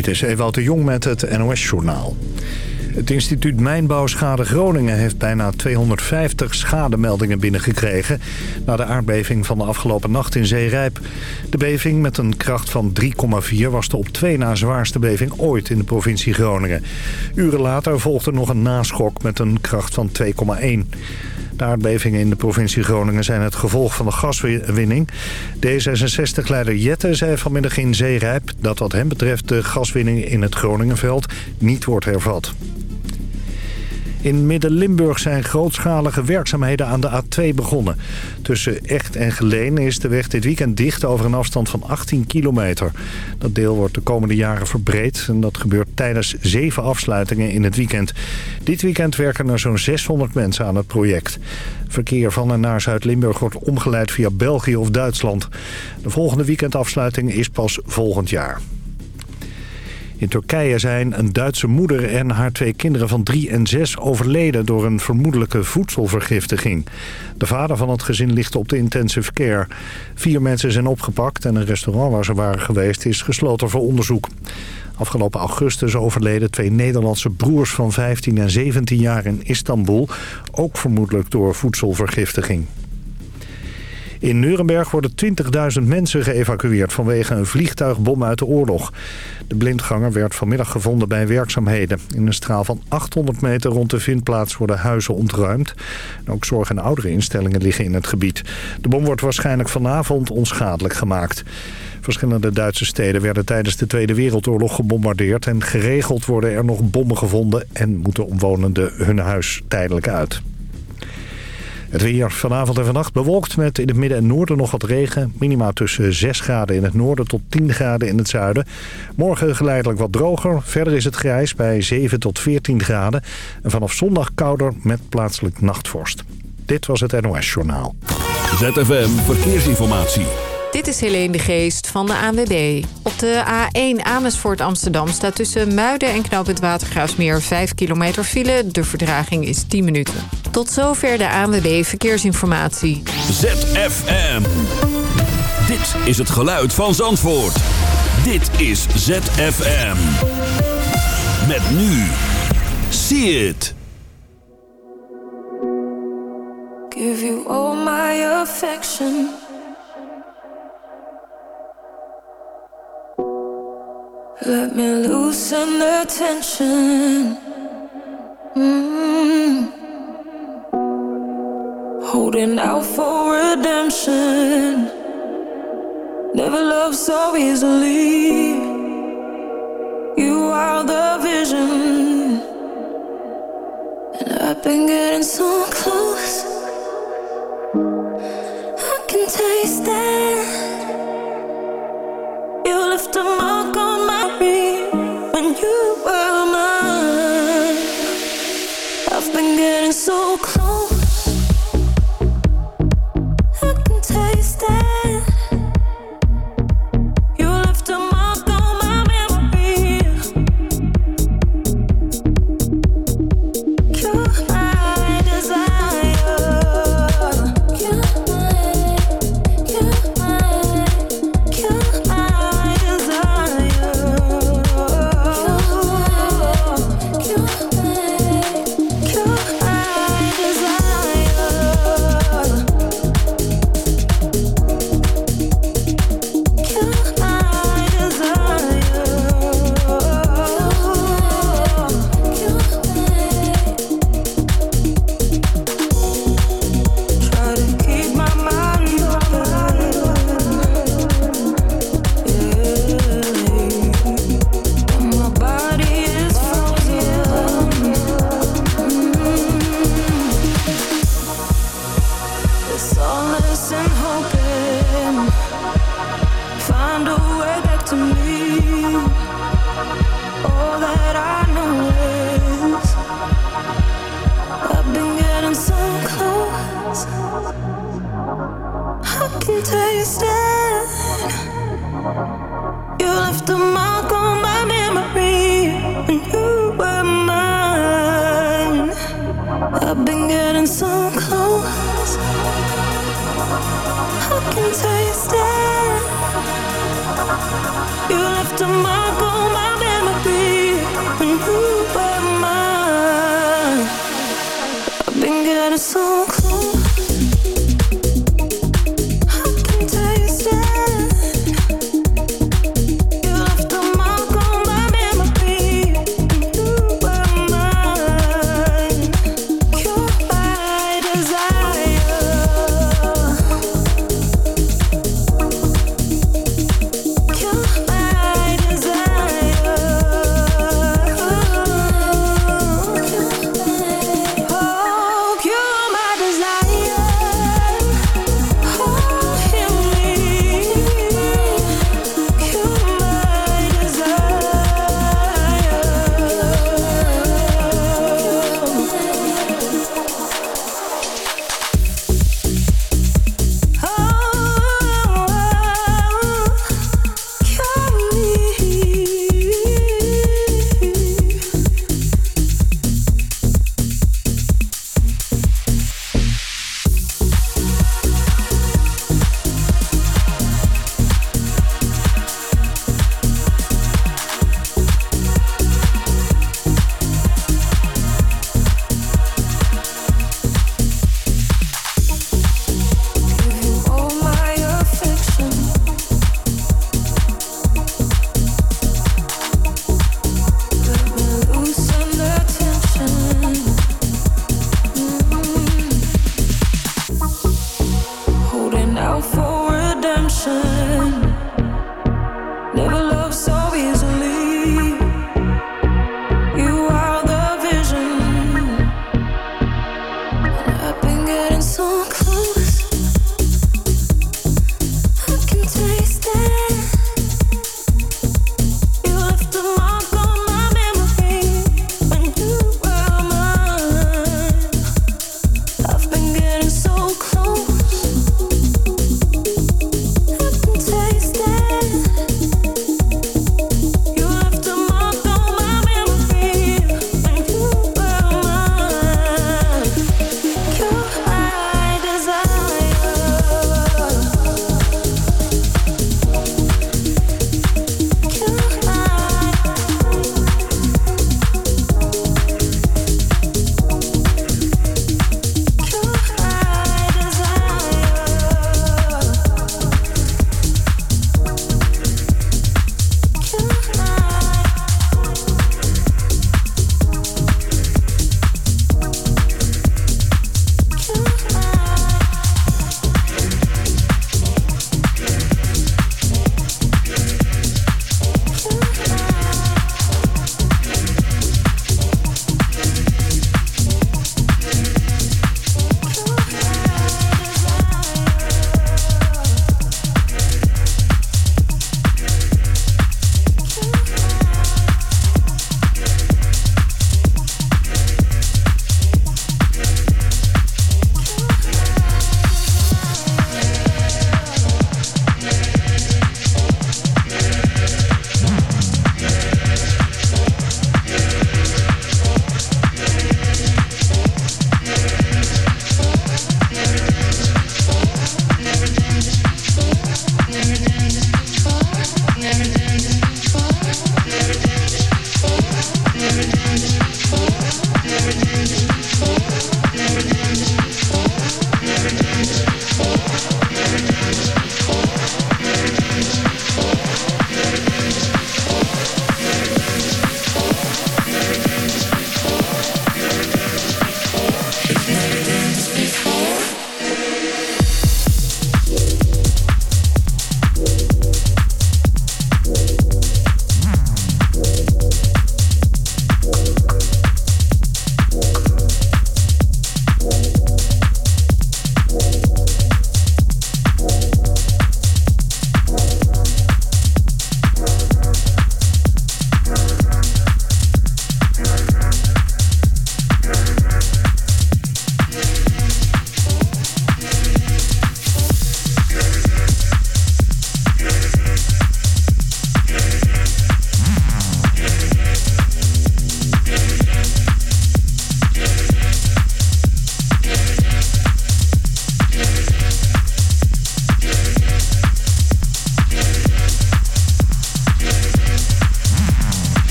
Dit is Ewout de Jong met het NOS-journaal. Het instituut Mijnbouwschade Groningen heeft bijna 250 schademeldingen binnengekregen... na de aardbeving van de afgelopen nacht in Zeerijp. De beving met een kracht van 3,4 was de op twee na zwaarste beving ooit in de provincie Groningen. Uren later volgde nog een naschok met een kracht van 2,1. De aardbevingen in de provincie Groningen zijn het gevolg van de gaswinning. D66-leider Jette zei vanmiddag in Zeerijp dat wat hem betreft de gaswinning in het Groningenveld niet wordt hervat. In Midden-Limburg zijn grootschalige werkzaamheden aan de A2 begonnen. Tussen Echt en Geleen is de weg dit weekend dicht over een afstand van 18 kilometer. Dat deel wordt de komende jaren verbreed en dat gebeurt tijdens zeven afsluitingen in het weekend. Dit weekend werken er zo'n 600 mensen aan het project. Verkeer van en naar Zuid-Limburg wordt omgeleid via België of Duitsland. De volgende weekendafsluiting is pas volgend jaar. In Turkije zijn een Duitse moeder en haar twee kinderen van drie en zes overleden door een vermoedelijke voedselvergiftiging. De vader van het gezin ligt op de intensive care. Vier mensen zijn opgepakt en een restaurant waar ze waren geweest is gesloten voor onderzoek. Afgelopen augustus overleden twee Nederlandse broers van 15 en 17 jaar in Istanbul, ook vermoedelijk door voedselvergiftiging. In Nuremberg worden 20.000 mensen geëvacueerd vanwege een vliegtuigbom uit de oorlog. De blindganger werd vanmiddag gevonden bij werkzaamheden. In een straal van 800 meter rond de vindplaats worden huizen ontruimd. Ook zorg- en oudere instellingen liggen in het gebied. De bom wordt waarschijnlijk vanavond onschadelijk gemaakt. Verschillende Duitse steden werden tijdens de Tweede Wereldoorlog gebombardeerd... en geregeld worden er nog bommen gevonden en moeten omwonenden hun huis tijdelijk uit. Het weer vanavond en vannacht bewolkt met in het midden en noorden nog wat regen. Minima tussen 6 graden in het noorden tot 10 graden in het zuiden. Morgen geleidelijk wat droger. Verder is het grijs bij 7 tot 14 graden. En vanaf zondag kouder met plaatselijk nachtvorst. Dit was het NOS Journaal. ZFM Verkeersinformatie. Dit is Helene de Geest van de ANWB. Op de A1 Amersfoort Amsterdam staat tussen Muiden en Knoop het Watergraafsmeer 5 kilometer file. De verdraging is 10 minuten. Tot zover de ANWB Verkeersinformatie. ZFM. Dit is het geluid van Zandvoort. Dit is ZFM. Met nu. See it. Give you all my affection. Let me loosen the tension. Mm. Holding out for redemption. Never loved so easily. You are the vision. And I've been getting so close. I can taste it. So close. I can taste it.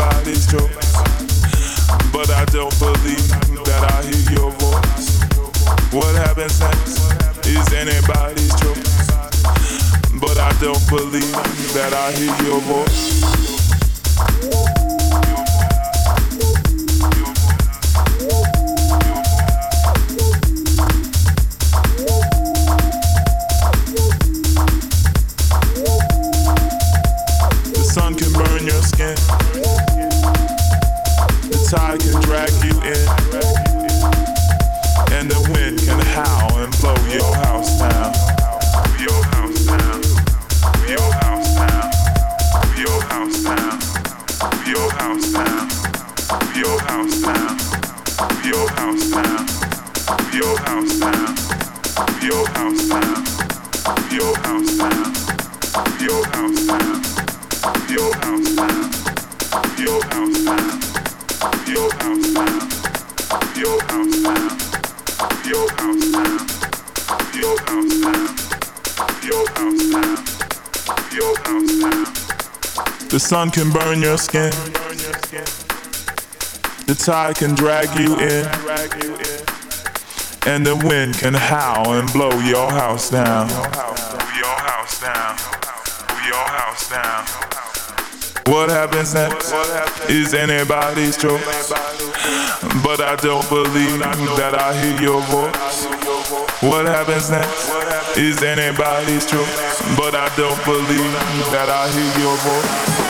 somebody's choice. But I don't believe that I hear your voice. What happens next is anybody's choice. But I don't believe that I hear your voice. Sun can burn your skin. The tide can drag you in. And the wind can howl and blow your house down. Your house down. Your house down. What happens next is anybody's choice. But I don't believe that I hear your voice. What happens next is anybody's choice. But I don't believe that I hear your voice.